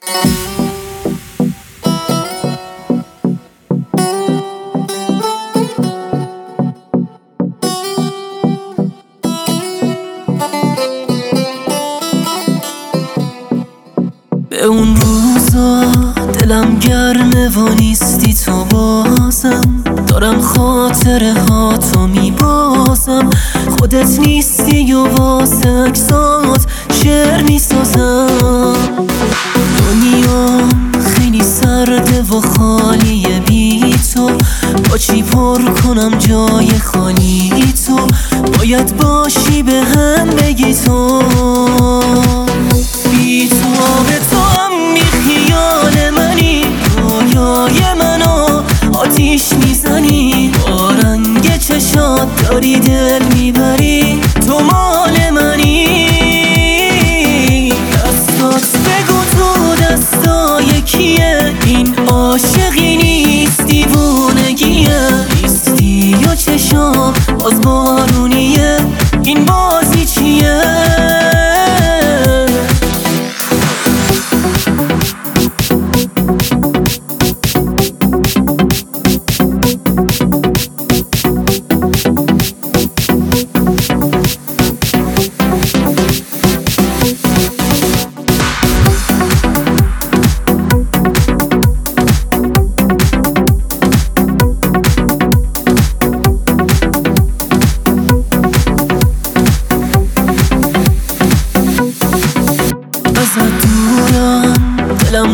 به اون روزا دلم گرمه و نیستی تو بازم. دارم خاطره ها تو میبازم. خودت نیستی و واسه اکسات. شعر می‌سازم کنم جای خالی تو باید باشی به هم بگی تو. بی تو آب تو هم خیال منی رویای منو آتیش می‌زنی. با رنگ چشات داری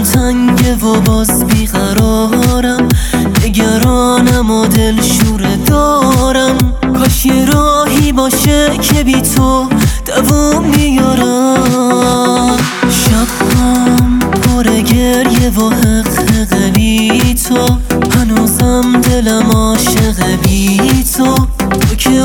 تنگه و باز بیقرارم. نگرانم و دل شوره دارم. کاش یه راهی باشه که بی تو دوام بیارم شبم پر گریه و حق بی تو. هنوزم دلم عاشق بی تو. تو که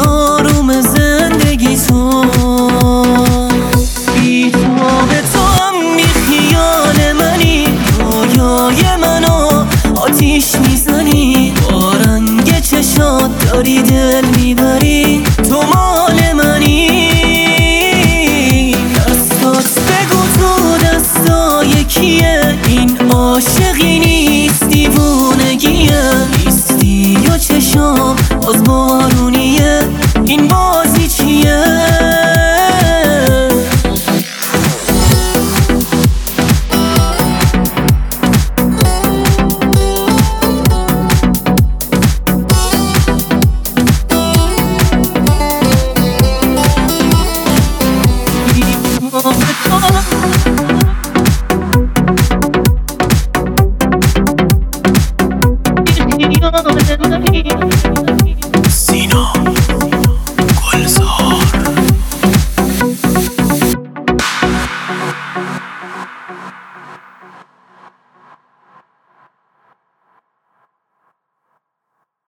کیه این عاشقی نیست دیوونگیه نیستی و چشام باز بارونیه. این بازی سینا گلزار